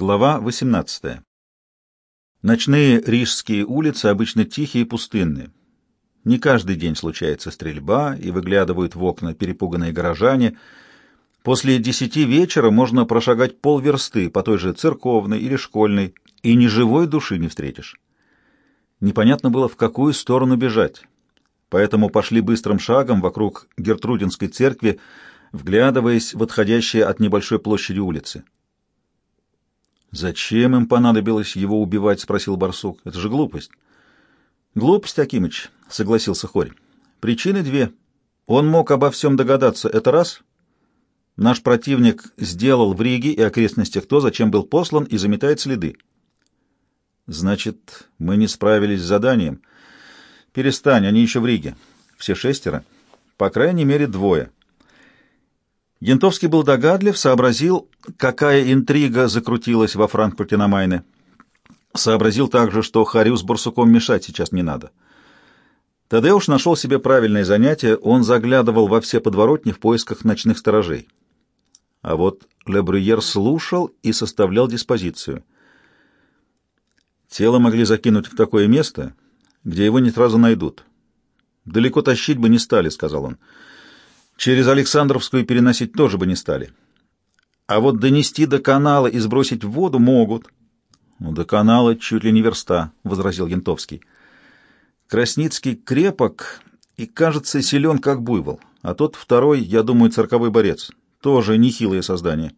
Глава 18. Ночные рижские улицы обычно тихие и пустынные. Не каждый день случается стрельба, и выглядывают в окна перепуганные горожане. После десяти вечера можно прошагать полверсты по той же церковной или школьной, и ни живой души не встретишь. Непонятно было, в какую сторону бежать. Поэтому пошли быстрым шагом вокруг Гертрудинской церкви, вглядываясь в отходящие от небольшой площади улицы. «Зачем им понадобилось его убивать?» — спросил барсук. «Это же глупость». «Глупость, Акимыч», — согласился Хорь. «Причины две. Он мог обо всем догадаться. Это раз. Наш противник сделал в Риге и окрестностях то, зачем был послан, и заметает следы. Значит, мы не справились с заданием. Перестань, они еще в Риге. Все шестеро. По крайней мере, двое». Янтовский был догадлив, сообразил, какая интрига закрутилась во Франкфурте на Майне. Сообразил также, что Харю с Барсуком мешать сейчас не надо. Тадеуш нашел себе правильное занятие, он заглядывал во все подворотни в поисках ночных сторожей. А вот Лебрюер слушал и составлял диспозицию. Тело могли закинуть в такое место, где его не сразу найдут. «Далеко тащить бы не стали», — сказал он. Через Александровскую переносить тоже бы не стали. А вот донести до канала и сбросить в воду могут. Ну, до канала чуть ли не верста, — возразил Янтовский. Красницкий крепок и, кажется, силен, как буйвол. А тот второй, я думаю, цирковой борец. Тоже нехилое создание.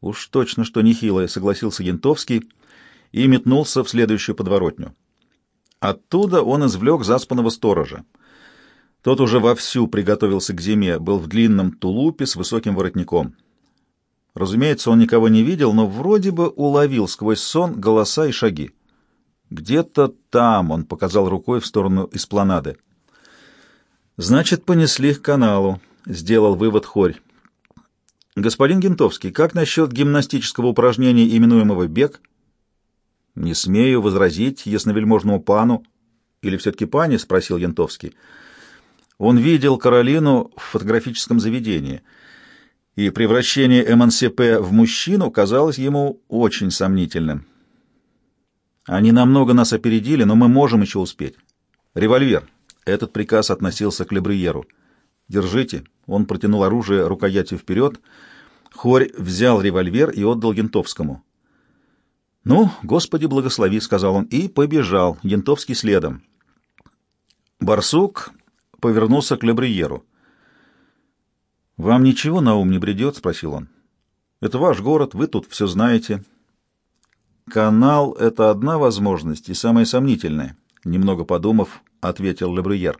Уж точно, что нехилое, — согласился Янтовский и метнулся в следующую подворотню. Оттуда он извлек заспанного сторожа. Тот уже вовсю приготовился к зиме, был в длинном тулупе с высоким воротником. Разумеется, он никого не видел, но вроде бы уловил сквозь сон голоса и шаги. «Где-то там», — он показал рукой в сторону эспланады. «Значит, понесли к каналу», — сделал вывод Хорь. «Господин Гентовский, как насчет гимнастического упражнения, именуемого бег?» «Не смею возразить ясновельможному пану». «Или все-таки пане?» — спросил Янтовский. Он видел Каролину в фотографическом заведении, и превращение Эмансипе в мужчину казалось ему очень сомнительным. Они намного нас опередили, но мы можем еще успеть. Револьвер. Этот приказ относился к Лебриеру. Держите. Он протянул оружие рукоятью вперед. Хорь взял револьвер и отдал Янтовскому. «Ну, Господи, благослови», — сказал он, и побежал, Янтовский следом. Барсук повернулся к Лебриеру. «Вам ничего на ум не бредет?» — спросил он. «Это ваш город, вы тут все знаете». «Канал — это одна возможность и самая сомнительная», — немного подумав, ответил Лебриер.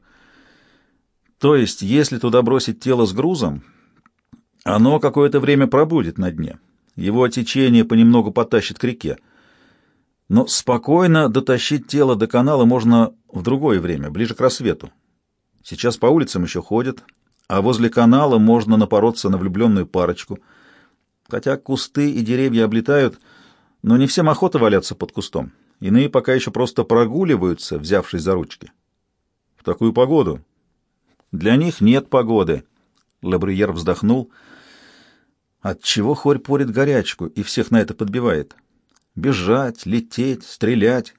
«То есть, если туда бросить тело с грузом, оно какое-то время пробудет на дне, его течение понемногу потащит к реке. Но спокойно дотащить тело до канала можно в другое время, ближе к рассвету. Сейчас по улицам еще ходят, а возле канала можно напороться на влюбленную парочку. Хотя кусты и деревья облетают, но не всем охота валяться под кустом. Иные пока еще просто прогуливаются, взявшись за ручки. В такую погоду. Для них нет погоды. Лабриер вздохнул. Отчего хорь порит горячку и всех на это подбивает? Бежать, лететь, стрелять.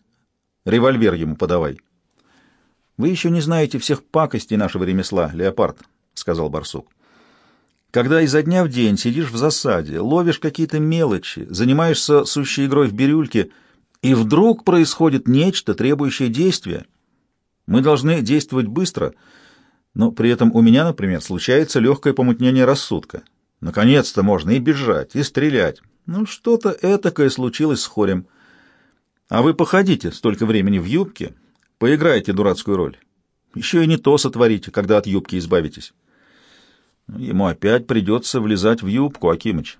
Револьвер ему подавай. Вы еще не знаете всех пакостей нашего ремесла, леопард, — сказал барсук. Когда изо дня в день сидишь в засаде, ловишь какие-то мелочи, занимаешься сущей игрой в бирюльке, и вдруг происходит нечто, требующее действия. Мы должны действовать быстро, но при этом у меня, например, случается легкое помутнение рассудка. Наконец-то можно и бежать, и стрелять. Ну, что-то этакое случилось с хорем. А вы походите столько времени в юбке, Поиграйте дурацкую роль. Еще и не то сотворите, когда от юбки избавитесь. Ему опять придется влезать в юбку, Акимыч.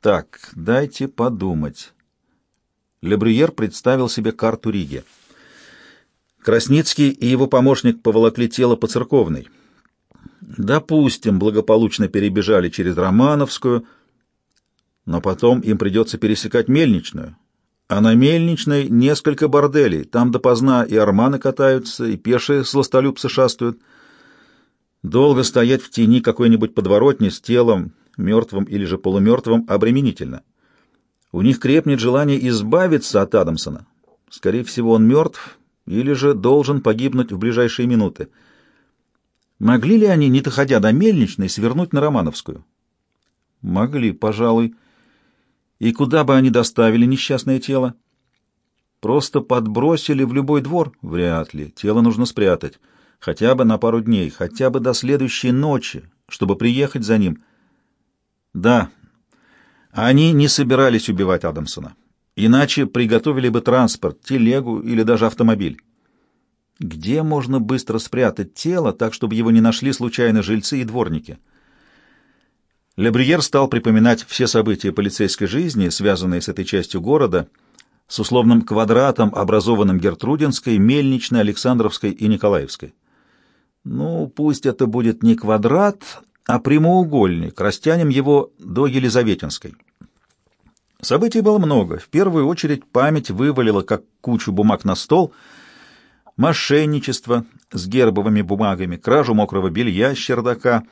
Так, дайте подумать. Лебрюер представил себе карту Риги. Красницкий и его помощник поволокли тело по церковной. Допустим, благополучно перебежали через Романовскую, но потом им придется пересекать Мельничную, а на Мельничной несколько борделей. Там допоздна и арманы катаются, и пешие сластолюбцы шастают. Долго стоять в тени какой-нибудь подворотни с телом, мертвым или же полумертвым, обременительно. У них крепнет желание избавиться от Адамсона. Скорее всего, он мертв или же должен погибнуть в ближайшие минуты. Могли ли они, не доходя до Мельничной, свернуть на Романовскую? Могли, пожалуй. И куда бы они доставили несчастное тело? Просто подбросили в любой двор? Вряд ли. Тело нужно спрятать. Хотя бы на пару дней, хотя бы до следующей ночи, чтобы приехать за ним. Да, они не собирались убивать Адамсона. Иначе приготовили бы транспорт, телегу или даже автомобиль. Где можно быстро спрятать тело, так, чтобы его не нашли случайно жильцы и дворники? Лебриер стал припоминать все события полицейской жизни, связанные с этой частью города, с условным квадратом, образованным Гертрудинской, Мельничной, Александровской и Николаевской. Ну, пусть это будет не квадрат, а прямоугольник, растянем его до Елизаветинской. Событий было много. В первую очередь память вывалила, как кучу бумаг на стол, мошенничество с гербовыми бумагами, кражу мокрого белья с чердака,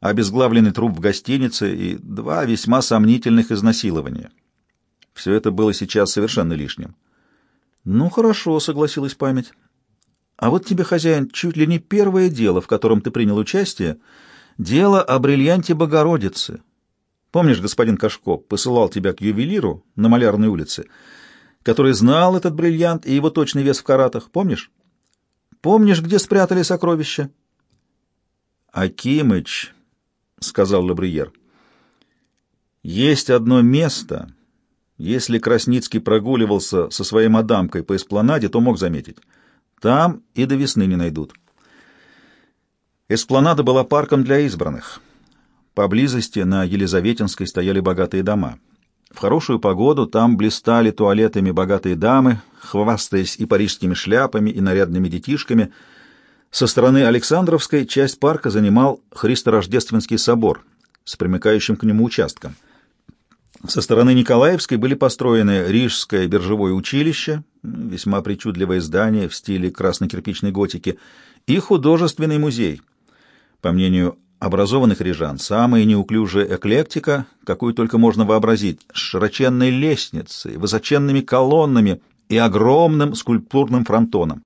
обезглавленный труп в гостинице и два весьма сомнительных изнасилования. Все это было сейчас совершенно лишним. «Ну, хорошо», — согласилась память. «А вот тебе, хозяин, чуть ли не первое дело, в котором ты принял участие — Дело о бриллианте Богородицы. Помнишь, господин Кашко посылал тебя к ювелиру на Малярной улице, который знал этот бриллиант и его точный вес в каратах? Помнишь? Помнишь, где спрятали сокровища? Акимыч, — сказал Лабриер, — есть одно место. Если Красницкий прогуливался со своей мадамкой по эспланаде, то мог заметить. Там и до весны не найдут. — Эспланада была парком для избранных. Поблизости на Елизаветинской стояли богатые дома. В хорошую погоду там блистали туалетами богатые дамы, хвастаясь и парижскими шляпами, и нарядными детишками. Со стороны Александровской часть парка занимал Христорождественский собор с примыкающим к нему участком. Со стороны Николаевской были построены Рижское биржевое училище, весьма причудливое здание в стиле красно-кирпичной готики, и художественный музей — по мнению образованных рижан, самая неуклюжая эклектика, какую только можно вообразить, с широченной лестницей, высоченными колоннами и огромным скульптурным фронтоном.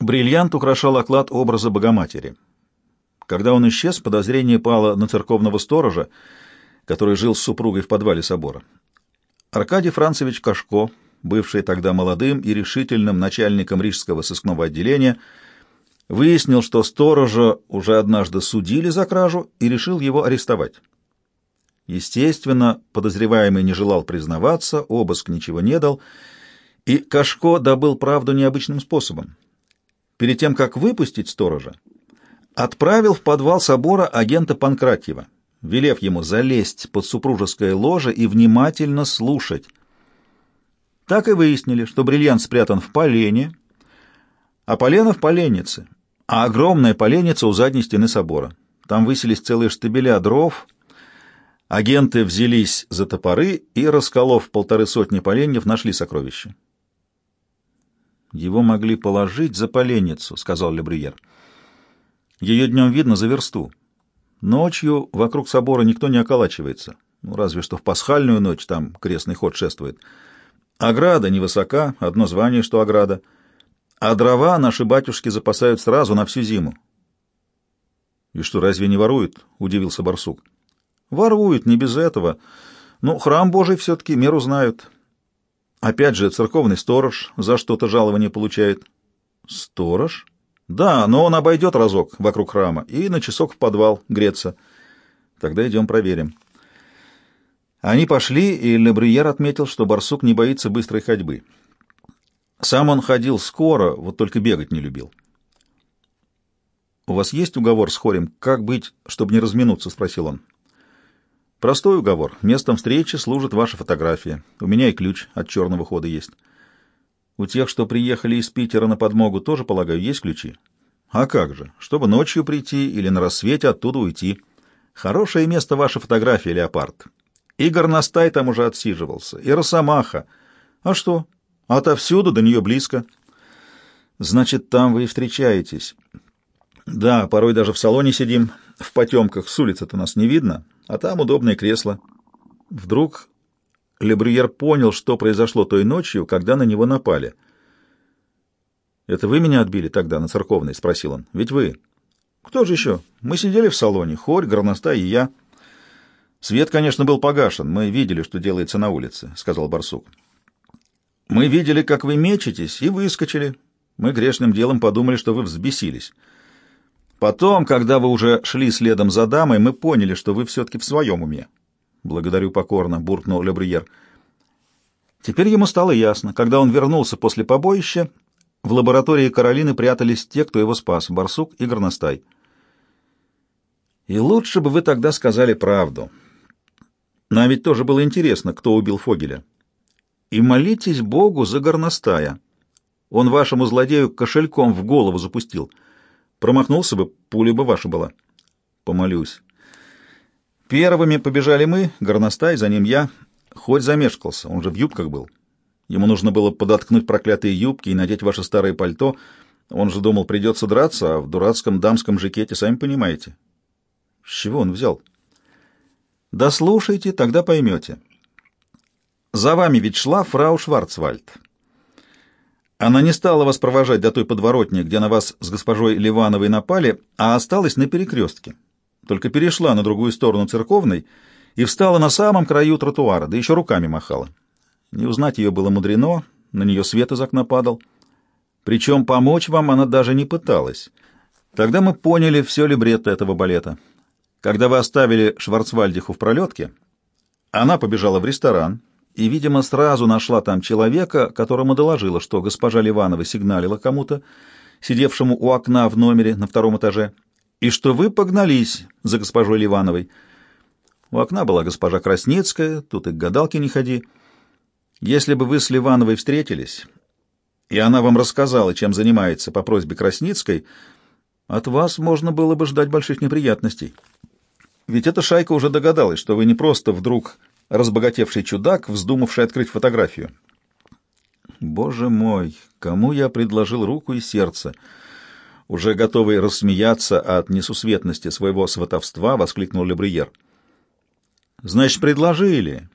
Бриллиант украшал оклад образа Богоматери. Когда он исчез, подозрение пало на церковного сторожа, который жил с супругой в подвале собора. Аркадий Францевич Кашко, бывший тогда молодым и решительным начальником рижского сыскного отделения, выяснил, что сторожа уже однажды судили за кражу и решил его арестовать. Естественно, подозреваемый не желал признаваться, обыск ничего не дал, и Кашко добыл правду необычным способом. Перед тем, как выпустить сторожа, отправил в подвал собора агента Панкратьева, велев ему залезть под супружеское ложе и внимательно слушать. Так и выяснили, что бриллиант спрятан в полене, а полено в поленнице, а огромная поленница у задней стены собора. Там высились целые штабеля дров. Агенты взялись за топоры и, расколов полторы сотни поленьев, нашли сокровища. «Его могли положить за поленницу», — сказал Лебриер. «Ее днем видно за версту. Ночью вокруг собора никто не околачивается, ну, разве что в пасхальную ночь там крестный ход шествует. Ограда невысока, одно звание, что ограда — а дрова наши батюшки запасают сразу на всю зиму. — И что, разве не воруют? — удивился барсук. — Воруют, не без этого. Но храм Божий все-таки меру знают. Опять же, церковный сторож за что-то жалование получает. — Сторож? — Да, но он обойдет разок вокруг храма и на часок в подвал греться. Тогда идем проверим. Они пошли, и Лебриер отметил, что барсук не боится быстрой ходьбы. Сам он ходил скоро, вот только бегать не любил. «У вас есть уговор с Хорем? Как быть, чтобы не разминуться?» — спросил он. «Простой уговор. Местом встречи служит ваша фотография. У меня и ключ от черного хода есть. У тех, что приехали из Питера на подмогу, тоже, полагаю, есть ключи? А как же? Чтобы ночью прийти или на рассвете оттуда уйти. Хорошее место ваша фотография, Леопард. И горностай там уже отсиживался, и росомаха. А что? Отовсюду до нее близко. Значит, там вы и встречаетесь. Да, порой даже в салоне сидим, в потемках, с улицы-то нас не видно, а там удобное кресло. Вдруг Лебрюер понял, что произошло той ночью, когда на него напали. «Это вы меня отбили тогда на церковной?» — спросил он. «Ведь вы». «Кто же еще? Мы сидели в салоне. Хорь, горностай и я». «Свет, конечно, был погашен. Мы видели, что делается на улице», — сказал барсук. «Мы видели, как вы мечетесь, и выскочили. Мы грешным делом подумали, что вы взбесились. Потом, когда вы уже шли следом за дамой, мы поняли, что вы все-таки в своем уме. Благодарю покорно, буркнул Лебриер. Теперь ему стало ясно. Когда он вернулся после побоища, в лаборатории Каролины прятались те, кто его спас, барсук и горностай. И лучше бы вы тогда сказали правду. Нам ведь тоже было интересно, кто убил Фогеля. И молитесь Богу за горностая. Он вашему злодею кошельком в голову запустил. Промахнулся бы, пуля бы ваша была. Помолюсь. Первыми побежали мы, горностай, за ним я. Хоть замешкался, он же в юбках был. Ему нужно было подоткнуть проклятые юбки и надеть ваше старое пальто. Он же думал, придется драться, а в дурацком дамском жакете, сами понимаете. С чего он взял? Да слушайте, тогда поймете. За вами ведь шла фрау Шварцвальд. Она не стала вас провожать до той подворотни, где на вас с госпожой Ливановой напали, а осталась на перекрестке. Только перешла на другую сторону церковной и встала на самом краю тротуара, да еще руками махала. Не узнать ее было мудрено, на нее свет из окна падал. Причем помочь вам она даже не пыталась. Тогда мы поняли все либретто этого балета. Когда вы оставили Шварцвальдиху в пролетке, она побежала в ресторан, и, видимо, сразу нашла там человека, которому доложила, что госпожа Ливанова сигналила кому-то, сидевшему у окна в номере на втором этаже, и что вы погнались за госпожой Ливановой. У окна была госпожа Красницкая, тут и к гадалке не ходи. Если бы вы с Ливановой встретились, и она вам рассказала, чем занимается по просьбе Красницкой, от вас можно было бы ждать больших неприятностей. Ведь эта шайка уже догадалась, что вы не просто вдруг разбогатевший чудак, вздумавший открыть фотографию. Боже мой, кому я предложил руку и сердце? Уже готовый рассмеяться от несусветности своего сватовства, воскликнул Лебриер. Значит, предложили.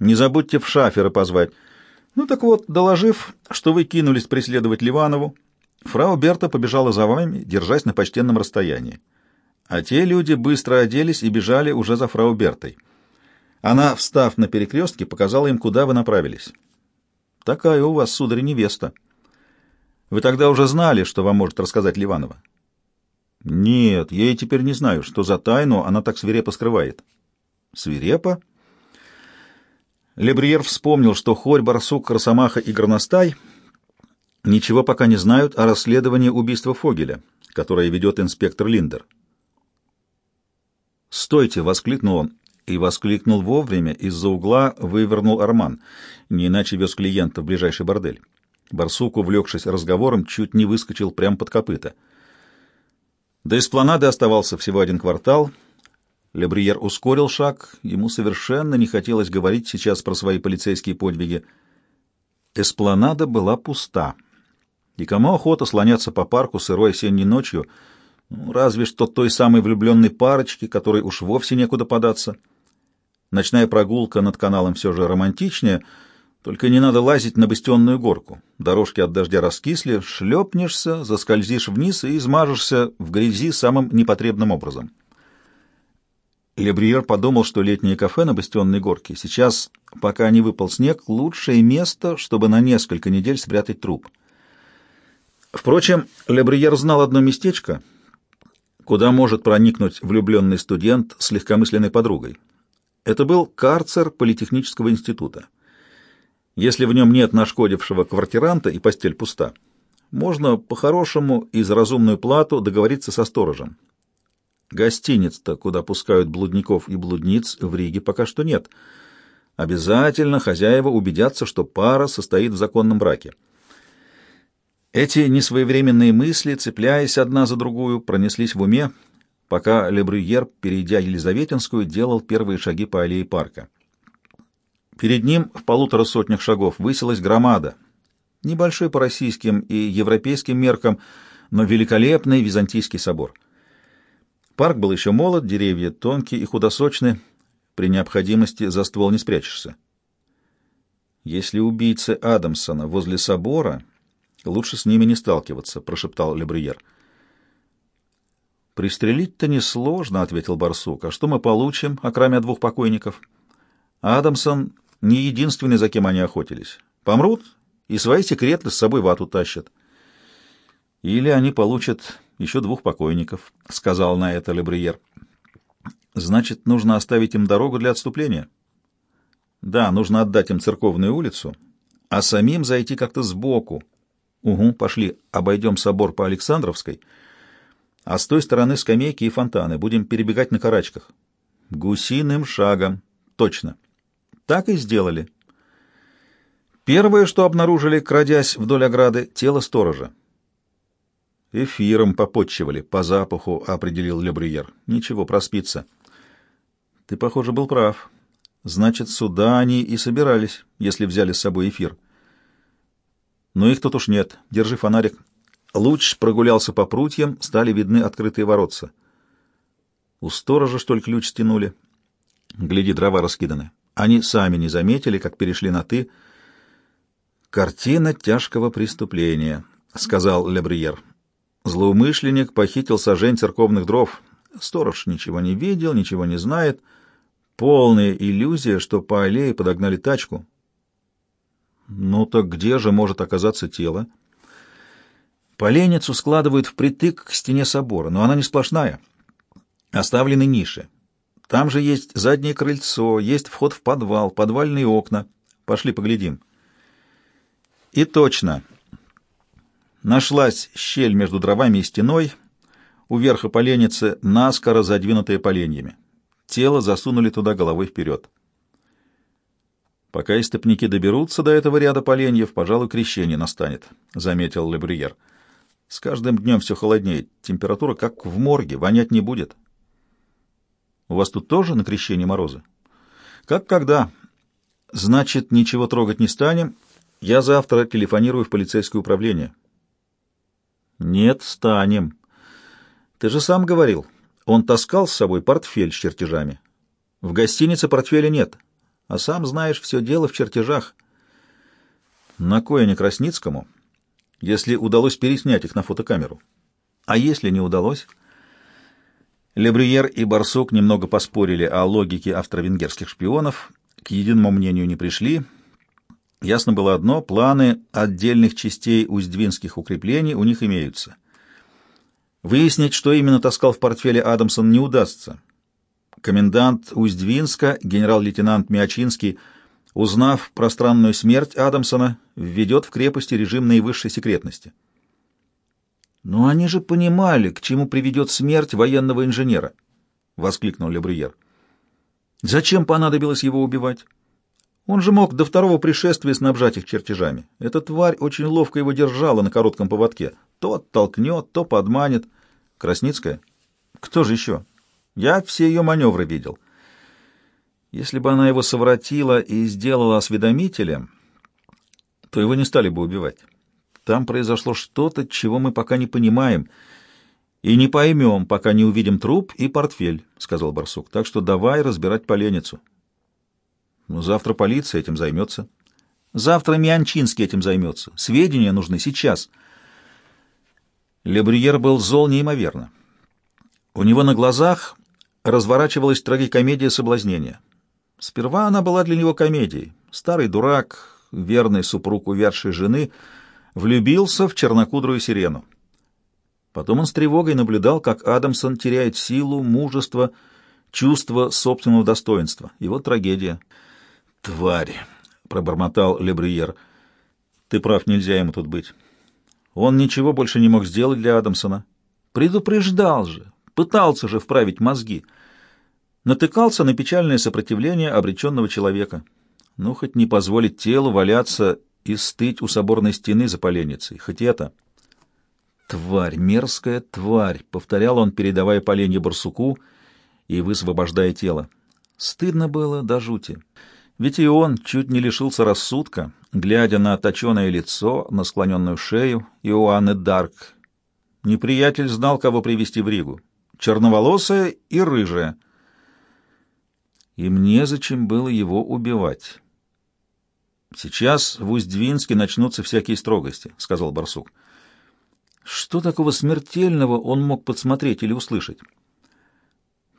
Не забудьте в шафера позвать. Ну так вот, доложив, что вы кинулись преследовать Ливанову, фрау Берта побежала за вами, держась на почтенном расстоянии. А те люди быстро оделись и бежали уже за фрау Бертой. Она, встав на перекрестке, показала им, куда вы направились. Такая у вас, сударь, невеста. Вы тогда уже знали, что вам может рассказать Ливанова? Нет, я и теперь не знаю, что за тайну она так свирепо скрывает. Свирепо? Лебриер вспомнил, что Хорь, Барсук, Росомаха и Горностай ничего пока не знают о расследовании убийства Фогеля, которое ведет инспектор Линдер. «Стойте!» — воскликнул он и воскликнул вовремя, из-за угла вывернул Арман, не иначе вез клиента в ближайший бордель. Барсук, увлекшись разговором, чуть не выскочил прямо под копыта. До эспланады оставался всего один квартал. Лебриер ускорил шаг, ему совершенно не хотелось говорить сейчас про свои полицейские подвиги. Эспланада была пуста. И кому охота слоняться по парку сырой осенней ночью, ну, разве что той самой влюбленной парочке, которой уж вовсе некуда податься — Ночная прогулка над каналом все же романтичнее, только не надо лазить на бастионную горку. Дорожки от дождя раскисли, шлепнешься, заскользишь вниз и измажешься в грязи самым непотребным образом. Лебриер подумал, что летнее кафе на бастионной горке сейчас, пока не выпал снег, лучшее место, чтобы на несколько недель спрятать труп. Впрочем, Лебриер знал одно местечко, куда может проникнуть влюбленный студент с легкомысленной подругой. Это был карцер Политехнического института. Если в нем нет нашкодившего квартиранта и постель пуста, можно по-хорошему и за разумную плату договориться со сторожем. Гостиниц-то, куда пускают блудников и блудниц, в Риге пока что нет. Обязательно хозяева убедятся, что пара состоит в законном браке. Эти несвоевременные мысли, цепляясь одна за другую, пронеслись в уме, пока Лебрюер, перейдя Елизаветинскую, делал первые шаги по аллее парка. Перед ним в полутора сотнях шагов высилась громада, небольшой по российским и европейским меркам, но великолепный византийский собор. Парк был еще молод, деревья тонкие и худосочные, при необходимости за ствол не спрячешься. Если убийцы Адамсона возле собора, лучше с ними не сталкиваться, прошептал Лебриер. Пристрелить-то несложно, ответил барсук. А что мы получим, окромя двух покойников? Адамсон не единственный, за кем они охотились. Помрут и свои секреты с собой в ад утащат. Или они получат еще двух покойников, сказал на это Лебриер. Значит, нужно оставить им дорогу для отступления. Да, нужно отдать им церковную улицу, а самим зайти как-то сбоку. Угу, пошли, обойдем собор по Александровской, а с той стороны скамейки и фонтаны, будем перебегать на карачках. Гусиным шагом. Точно. Так и сделали. Первое, что обнаружили, крадясь вдоль ограды, тело сторожа. Эфиром попотчевали, по запаху определил Лебриер. Ничего, проспится. Ты, похоже, был прав. Значит, сюда они и собирались, если взяли с собой эфир. Но их тут уж нет. Держи фонарик. Луч прогулялся по прутьям, стали видны открытые воротца. У сторожа, что ли, ключ стянули? Гляди, дрова раскиданы. Они сами не заметили, как перешли на «ты». «Картина тяжкого преступления», — сказал Лебриер. «Злоумышленник похитил сажень церковных дров. Сторож ничего не видел, ничего не знает». Полная иллюзия, что по аллее подогнали тачку. Ну так где же может оказаться тело? Поленницу складывают впритык к стене собора, но она не сплошная. Оставлены ниши. Там же есть заднее крыльцо, есть вход в подвал, подвальные окна. Пошли поглядим. И точно. Нашлась щель между дровами и стеной, у верха поленницы наскоро задвинутая поленьями. Тело засунули туда головой вперед. «Пока истопники доберутся до этого ряда поленьев, пожалуй, крещение настанет», — заметил Лебрюер. «С каждым днем все холоднеет. Температура как в морге, вонять не будет». «У вас тут тоже на крещение морозы?» «Как когда?» «Значит, ничего трогать не станем. Я завтра телефонирую в полицейское управление». «Нет, станем. Ты же сам говорил». Он таскал с собой портфель с чертежами. В гостинице портфеля нет, а сам знаешь, все дело в чертежах. На кое не Красницкому, если удалось переснять их на фотокамеру? А если не удалось? Лебрюер и Барсук немного поспорили о логике австро-венгерских шпионов, к единому мнению не пришли. Ясно было одно — планы отдельных частей уздвинских укреплений у них имеются — Выяснить, что именно таскал в портфеле Адамсон, не удастся. Комендант Усть-Двинска, генерал-лейтенант Миачинский, узнав про странную смерть Адамсона, введет в крепости режим наивысшей секретности. «Но они же понимали, к чему приведет смерть военного инженера», — воскликнул Лебрюер. «Зачем понадобилось его убивать? Он же мог до второго пришествия снабжать их чертежами. Эта тварь очень ловко его держала на коротком поводке. То оттолкнет, то подманит. Красницкая? Кто же еще? Я все ее маневры видел. Если бы она его совратила и сделала осведомителем, то его не стали бы убивать. Там произошло что-то, чего мы пока не понимаем, и не поймем, пока не увидим труп и портфель, — сказал барсук. Так что давай разбирать поленницу. Ну, завтра полиция этим займется. Завтра Мианчинский этим займется. Сведения нужны сейчас. — Лебрюер был зол неимоверно. У него на глазах разворачивалась трагикомедия соблазнения. Сперва она была для него комедией. Старый дурак, верный супруг увядшей жены, влюбился в чернокудрую сирену. Потом он с тревогой наблюдал, как Адамсон теряет силу, мужество, чувство собственного достоинства. Его трагедия. «Тварь!» — пробормотал Лебрюер. «Ты прав, нельзя ему тут быть». Он ничего больше не мог сделать для Адамсона. Предупреждал же, пытался же вправить мозги. Натыкался на печальное сопротивление обреченного человека. Ну, хоть не позволить телу валяться и стыть у соборной стены за поленницей, хоть это. «Тварь, мерзкая тварь!» — повторял он, передавая поленье барсуку и высвобождая тело. Стыдно было до жути. Ведь и он чуть не лишился рассудка, глядя на точеное лицо, на склоненную шею Иоанны Дарк. Неприятель знал, кого привести в Ригу. Черноволосая и рыжая. Им незачем было его убивать. Сейчас в Усть-Двинске начнутся всякие строгости, — сказал барсук. Что такого смертельного он мог подсмотреть или услышать?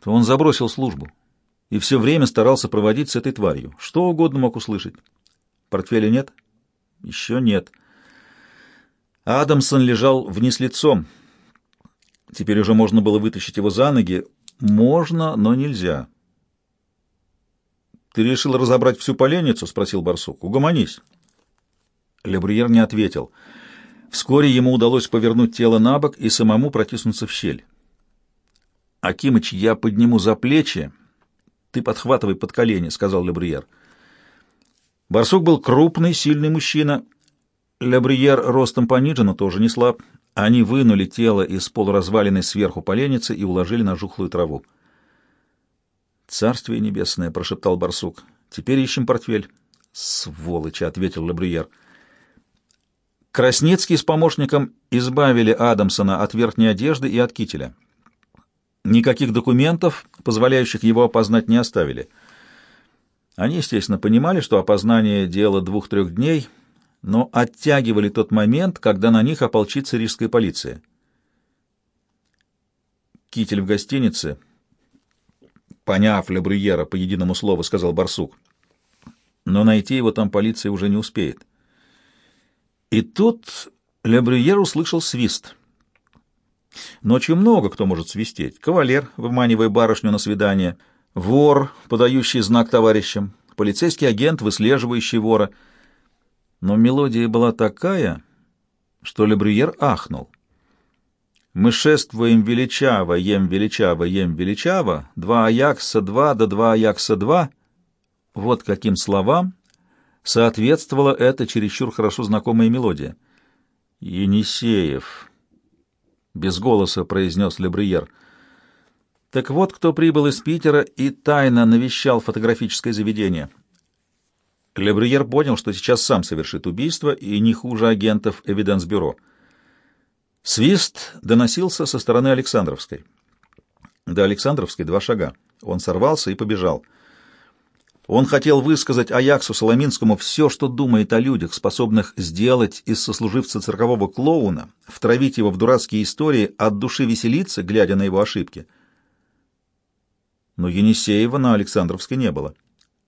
Он забросил службу и все время старался проводить с этой тварью. Что угодно мог услышать. Портфеля нет? Еще нет. Адамсон лежал вниз лицом. Теперь уже можно было вытащить его за ноги. Можно, но нельзя. «Ты решил разобрать всю поленницу?» — спросил барсук. «Угомонись». Лебрюер не ответил. Вскоре ему удалось повернуть тело на бок и самому протиснуться в щель. «Акимыч, я подниму за плечи, ты подхватывай под колени», — сказал Лебрюер. Барсук был крупный, сильный мужчина. Лебрюер ростом пониже, но тоже не слаб. Они вынули тело из полуразваленной сверху поленницы и уложили на жухлую траву. «Царствие небесное!» — прошептал барсук. «Теперь ищем портфель». «Сволочи!» — ответил Лабрюер. Красницкий с помощником избавили Адамсона от верхней одежды и от кителя. Никаких документов, позволяющих его опознать, не оставили. Они, естественно, понимали, что опознание — дело двух-трех дней, но оттягивали тот момент, когда на них ополчится рижская полиция. Китель в гостинице — поняв Лебрюера по единому слову, сказал барсук. Но найти его там полиция уже не успеет. И тут Лебрюер услышал свист. Ночью много кто может свистеть. Кавалер, выманивая барышню на свидание, вор, подающий знак товарищам, полицейский агент, выслеживающий вора. Но мелодия была такая, что Лебрюер ахнул. Мы шествуем величаво, ем величаво, ем величаво, два аякса два да два аякса два. Вот каким словам соответствовала эта чересчур хорошо знакомая мелодия. «Енисеев», — без голоса произнес Лебриер. Так вот, кто прибыл из Питера и тайно навещал фотографическое заведение. Лебриер понял, что сейчас сам совершит убийство, и не хуже агентов Эвиденс-бюро — Свист доносился со стороны Александровской. До Александровской два шага. Он сорвался и побежал. Он хотел высказать Аяксу Соломинскому все, что думает о людях, способных сделать из сослуживца циркового клоуна, втравить его в дурацкие истории, от души веселиться, глядя на его ошибки. Но Енисеева на Александровской не было.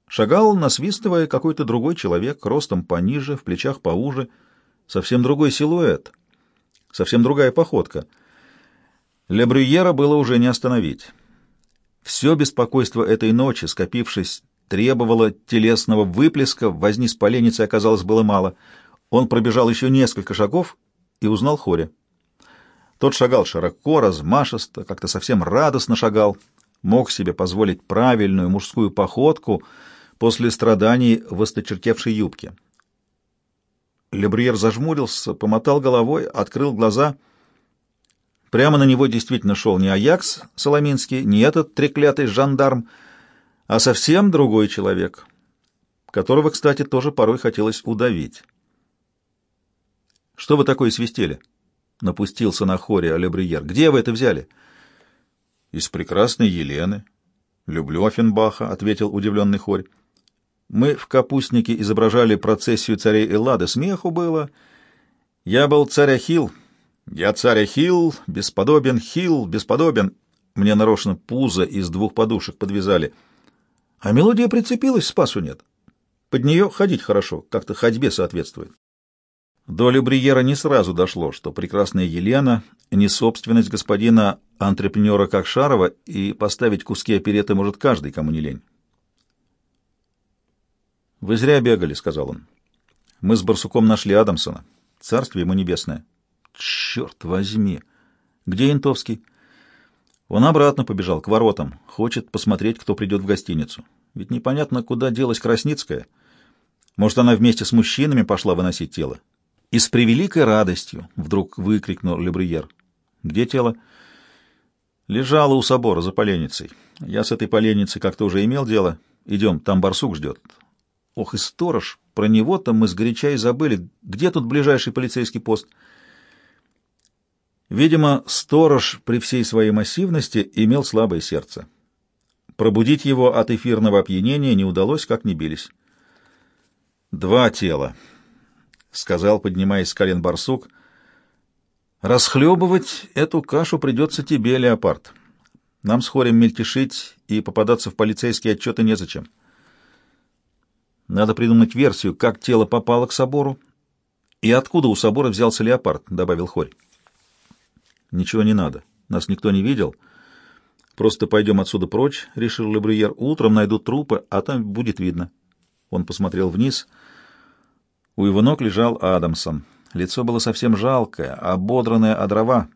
Шагал, насвистывая, какой-то другой человек, ростом пониже, в плечах поуже, совсем другой силуэт — совсем другая походка. Ле Брюера было уже не остановить. Все беспокойство этой ночи, скопившись, требовало телесного выплеска, возни с поленницей оказалось было мало. Он пробежал еще несколько шагов и узнал Хоре. Тот шагал широко, размашисто, как-то совсем радостно шагал, мог себе позволить правильную мужскую походку после страданий в осточертевшей юбке. Лебриер зажмурился, помотал головой, открыл глаза. Прямо на него действительно шел не Аякс Соломинский, не этот треклятый жандарм, а совсем другой человек, которого, кстати, тоже порой хотелось удавить. «Что вы такое свистели?» — напустился на хоре Лебриер. «Где вы это взяли?» «Из прекрасной Елены. Люблю Офенбаха», — ответил удивленный хорь. Мы в капустнике изображали процессию царей Эллады. Смеху было. Я был царь Ахилл. Я царь Ахилл, бесподобен, Хилл, бесподобен. Мне нарочно пузо из двух подушек подвязали. А мелодия прицепилась, спасу нет. Под нее ходить хорошо, как-то ходьбе соответствует. До Любриера не сразу дошло, что прекрасная Елена не собственность господина антрепренера Кокшарова, и поставить куски опереты может каждый, кому не лень. «Вы зря бегали», — сказал он. «Мы с Барсуком нашли Адамсона. Царствие ему небесное». «Черт возьми! Где Янтовский?» Он обратно побежал, к воротам. Хочет посмотреть, кто придет в гостиницу. Ведь непонятно, куда делась Красницкая. Может, она вместе с мужчинами пошла выносить тело. И с превеликой радостью вдруг выкрикнул Лебриер. «Где тело?» «Лежало у собора за поленницей. Я с этой поленницей как-то уже имел дело. Идем, там барсук ждет. Ох, и сторож! Про него-то мы сгоряча и забыли. Где тут ближайший полицейский пост? Видимо, сторож при всей своей массивности имел слабое сердце. Пробудить его от эфирного опьянения не удалось, как ни бились. Два тела, — сказал, поднимаясь с колен барсук. Расхлебывать эту кашу придется тебе, леопард. Нам с хорем мельтешить и попадаться в полицейские отчеты незачем. Надо придумать версию, как тело попало к собору и откуда у собора взялся леопард, — добавил хорь. Ничего не надо. Нас никто не видел. Просто пойдем отсюда прочь, — решил Лебрюер. Утром найдут трупы, а там будет видно. Он посмотрел вниз. У его ног лежал Адамсон. Лицо было совсем жалкое, ободранное от дрова.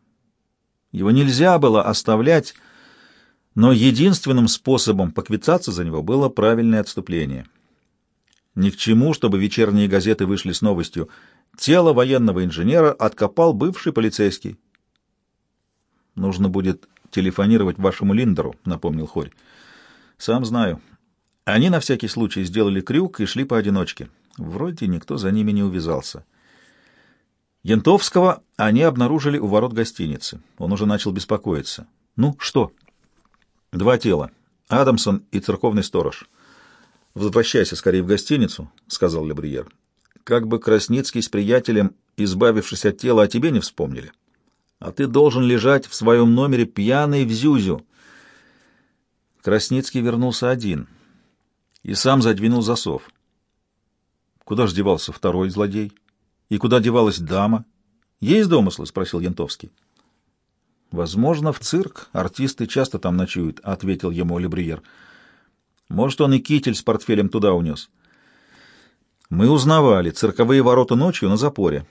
Его нельзя было оставлять, но единственным способом поквитаться за него было правильное отступление. Ни к чему, чтобы вечерние газеты вышли с новостью. Тело военного инженера откопал бывший полицейский. Нужно будет телефонировать вашему Линдеру, напомнил Хорь. Сам знаю. Они на всякий случай сделали крюк и шли поодиночке. Вроде никто за ними не увязался. Янтовского они обнаружили у ворот гостиницы. Он уже начал беспокоиться. «Ну, что?» «Два тела. Адамсон и церковный сторож». «Возвращайся скорее в гостиницу», — сказал Лебриер. «Как бы Красницкий с приятелем, избавившись от тела, о тебе не вспомнили. А ты должен лежать в своем номере пьяный в зюзю». Красницкий вернулся один и сам задвинул засов. Куда ж девался второй злодей? И куда девалась дама? Есть домыслы? — спросил Янтовский. Возможно, в цирк. Артисты часто там ночуют, — ответил ему Лебриер. Может, он и китель с портфелем туда унес. Мы узнавали. Цирковые ворота ночью на запоре.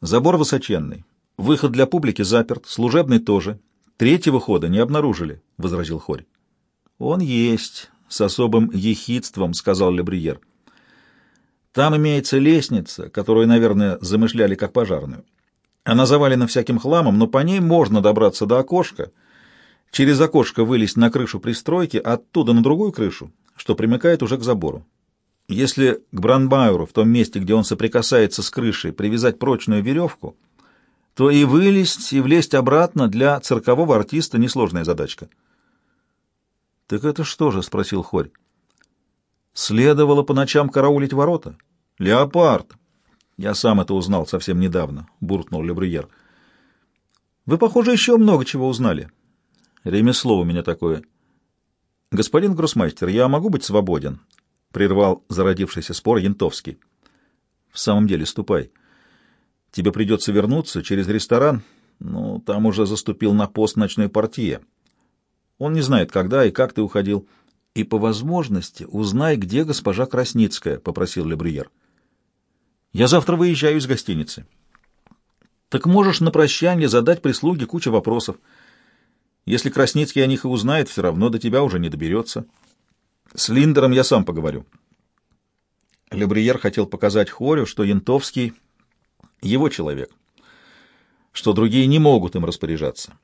Забор высоченный. Выход для публики заперт, служебный тоже. Третьего хода не обнаружили, — возразил Хорь. Он есть, — с особым ехидством сказал Лебриер. Там имеется лестница, которую, наверное, замышляли как пожарную. Она завалена всяким хламом, но по ней можно добраться до окошка, через окошко вылезть на крышу пристройки, оттуда на другую крышу, что примыкает уже к забору. Если к Бранбайеру, в том месте, где он соприкасается с крышей, привязать прочную веревку, то и вылезть, и влезть обратно для циркового артиста несложная задачка. — Так это что же? — спросил Хорь. — Следовало по ночам караулить ворота. — «Леопард!» «Я сам это узнал совсем недавно», — буркнул Лебрюер. «Вы, похоже, еще много чего узнали». «Ремесло у меня такое». «Господин гроссмейстер, я могу быть свободен?» — прервал зародившийся спор Янтовский. «В самом деле, ступай. Тебе придется вернуться через ресторан, но там уже заступил на пост ночной партии. Он не знает, когда и как ты уходил. И по возможности узнай, где госпожа Красницкая», — попросил Лебрюер. Я завтра выезжаю из гостиницы. Так можешь на прощание задать прислуге кучу вопросов. Если Красницкий о них и узнает, все равно до тебя уже не доберется. С Линдером я сам поговорю. Лебриер хотел показать Хорю, что Янтовский — его человек, что другие не могут им распоряжаться.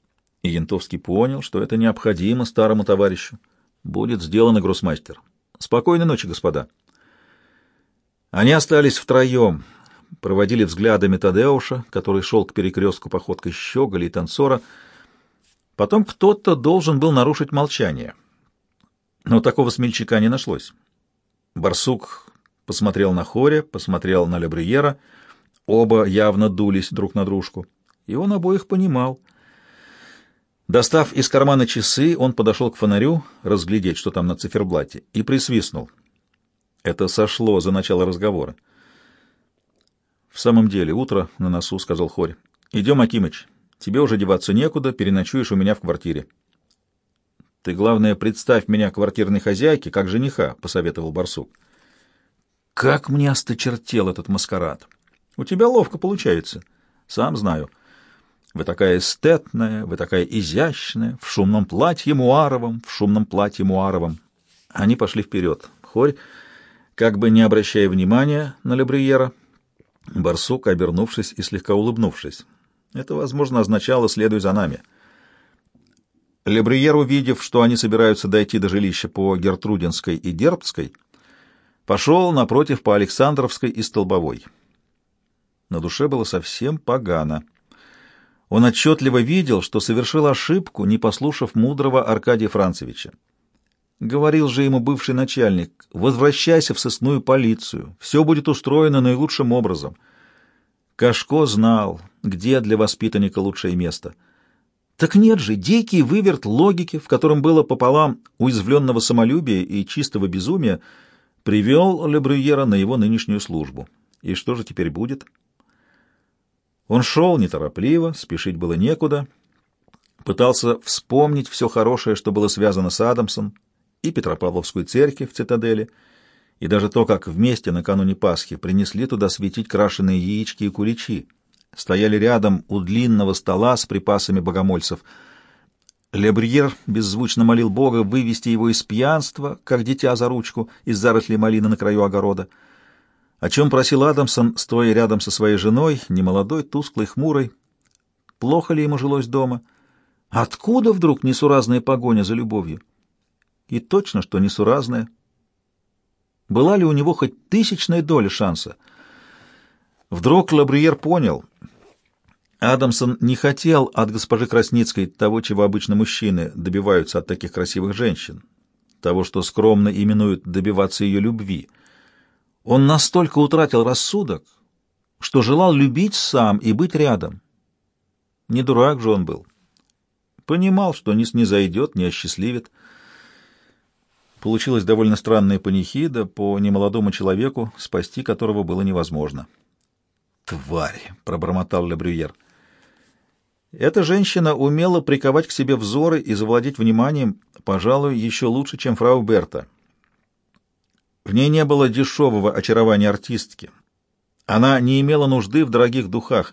И Янтовский понял, что это необходимо старому товарищу. Будет сделано, гроссмастер. Спокойной ночи, господа. Они остались втроем, проводили взглядами Тадеуша, который шел к перекрестку походкой щеголя и танцора. Потом кто-то должен был нарушить молчание. Но такого смельчака не нашлось. Барсук посмотрел на Хоре, посмотрел на Лебриера. Оба явно дулись друг на дружку. И он обоих понимал. Достав из кармана часы, он подошел к фонарю, разглядеть, что там на циферблате, и присвистнул — это сошло за начало разговора. «В самом деле, утро на носу», — сказал Хорь. «Идем, Акимыч. Тебе уже деваться некуда, переночуешь у меня в квартире». «Ты, главное, представь меня квартирной хозяйке, как жениха», — посоветовал барсук. «Как мне осточертел этот маскарад! У тебя ловко получается. Сам знаю. Вы такая эстетная, вы такая изящная, в шумном платье муаровом, в шумном платье муаровом». Они пошли вперед. Хорь как бы не обращая внимания на Лебриера, барсук, обернувшись и слегка улыбнувшись. Это, возможно, означало «следуй за нами». Лебриер, увидев, что они собираются дойти до жилища по Гертрудинской и Дербской, пошел напротив по Александровской и Столбовой. На душе было совсем погано. Он отчетливо видел, что совершил ошибку, не послушав мудрого Аркадия Францевича. Говорил же ему бывший начальник, возвращайся в сосную полицию, все будет устроено наилучшим образом. Кашко знал, где для воспитанника лучшее место. Так нет же, дикий выверт логики, в котором было пополам уязвленного самолюбия и чистого безумия, привел Лебрюера на его нынешнюю службу. И что же теперь будет? Он шел неторопливо, спешить было некуда, пытался вспомнить все хорошее, что было связано с Адамсом, и Петропавловскую церковь в цитадели, и даже то, как вместе накануне Пасхи принесли туда светить крашеные яички и куличи, стояли рядом у длинного стола с припасами богомольцев. Лебрьер беззвучно молил Бога вывести его из пьянства, как дитя за ручку, из зарослей малины на краю огорода. О чем просил Адамсон, стоя рядом со своей женой, немолодой, тусклой, хмурой. Плохо ли ему жилось дома? Откуда вдруг несуразная погоня за любовью? И точно, что несуразная. Была ли у него хоть тысячная доля шанса? Вдруг Лабриер понял. Адамсон не хотел от госпожи Красницкой того, чего обычно мужчины добиваются от таких красивых женщин, того, что скромно именуют добиваться ее любви. Он настолько утратил рассудок, что желал любить сам и быть рядом. Не дурак же он был. Понимал, что не снизойдет, не осчастливит. Получилась довольно странная панихида по немолодому человеку, спасти которого было невозможно. «Тварь!» — пробормотал Лебрюер. Эта женщина умела приковать к себе взоры и завладеть вниманием, пожалуй, еще лучше, чем фрау Берта. В ней не было дешевого очарования артистки. Она не имела нужды в дорогих духах,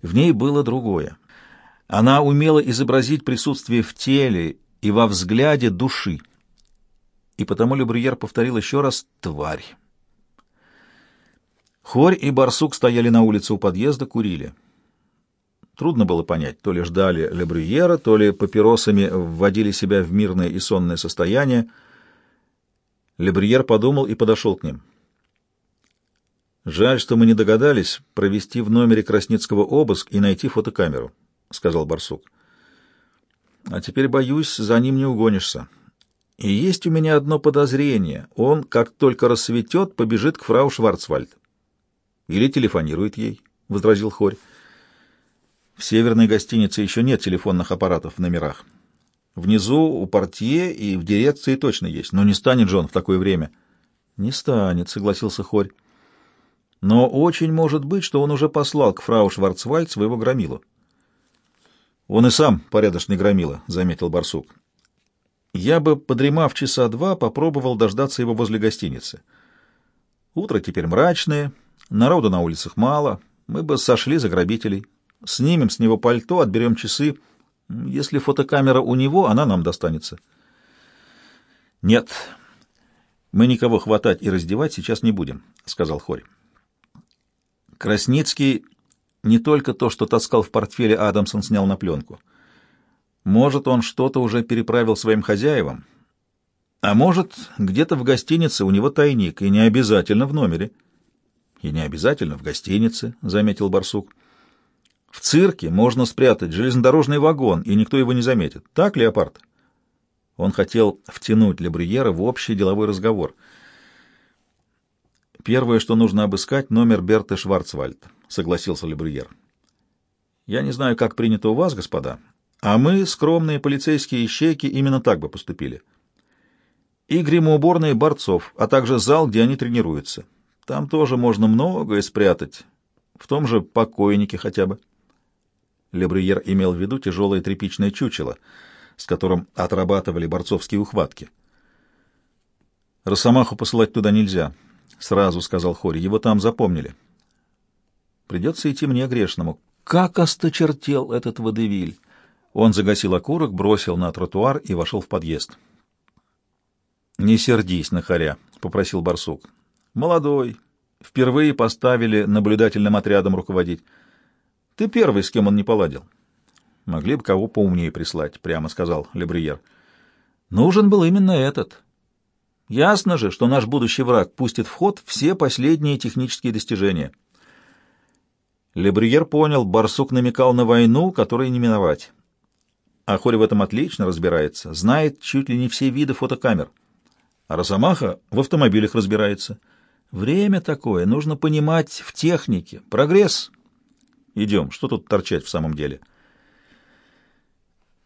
в ней было другое. Она умела изобразить присутствие в теле и во взгляде души и потому Лебрюер повторил еще раз «тварь». Хорь и Барсук стояли на улице у подъезда, курили. Трудно было понять, то ли ждали Лебрюера, то ли папиросами вводили себя в мирное и сонное состояние. Лебрюер подумал и подошел к ним. «Жаль, что мы не догадались провести в номере Красницкого обыск и найти фотокамеру», — сказал Барсук. «А теперь, боюсь, за ним не угонишься». И есть у меня одно подозрение. Он, как только рассветет, побежит к фрау Шварцвальд. Или телефонирует ей, — возразил Хорь. В северной гостинице еще нет телефонных аппаратов в номерах. Внизу у портье и в дирекции точно есть, но не станет Джон в такое время. — Не станет, — согласился Хорь. Но очень может быть, что он уже послал к фрау Шварцвальд своего громилу. — Он и сам порядочный громила, — заметил Барсук. Я бы, подремав часа два, попробовал дождаться его возле гостиницы. Утро теперь мрачное, народу на улицах мало, мы бы сошли за грабителей. Снимем с него пальто, отберем часы. Если фотокамера у него, она нам достанется. Нет, мы никого хватать и раздевать сейчас не будем, — сказал Хорь. Красницкий не только то, что таскал в портфеле, Адамсон снял на пленку — может, он что-то уже переправил своим хозяевам, а может, где-то в гостинице у него тайник, и не обязательно в номере. — И не обязательно в гостинице, — заметил барсук. — В цирке можно спрятать железнодорожный вагон, и никто его не заметит. Так, Леопард? Он хотел втянуть Лебрюера в общий деловой разговор. «Первое, что нужно обыскать, номер Берты Шварцвальд», — согласился Лебрюер. «Я не знаю, как принято у вас, господа, а мы, скромные полицейские ищейки, именно так бы поступили. И гримоуборные борцов, а также зал, где они тренируются. Там тоже можно многое спрятать. В том же покойнике хотя бы. Лебрюер имел в виду тяжелое тряпичное чучело, с которым отрабатывали борцовские ухватки. «Росомаху посылать туда нельзя», — сразу сказал Хори. «Его там запомнили». «Придется идти мне грешному. Как осточертел этот водевиль!» Он загасил окурок, бросил на тротуар и вошел в подъезд. «Не сердись на хоря», — попросил барсук. «Молодой. Впервые поставили наблюдательным отрядом руководить. Ты первый, с кем он не поладил». «Могли бы кого поумнее прислать», — прямо сказал Лебриер. «Нужен был именно этот. Ясно же, что наш будущий враг пустит в ход все последние технические достижения». Лебриер понял, барсук намекал на войну, которой не миновать. А Хорь в этом отлично разбирается, знает чуть ли не все виды фотокамер — а Росомаха в автомобилях разбирается. Время такое, нужно понимать в технике. Прогресс. Идем, что тут торчать в самом деле?»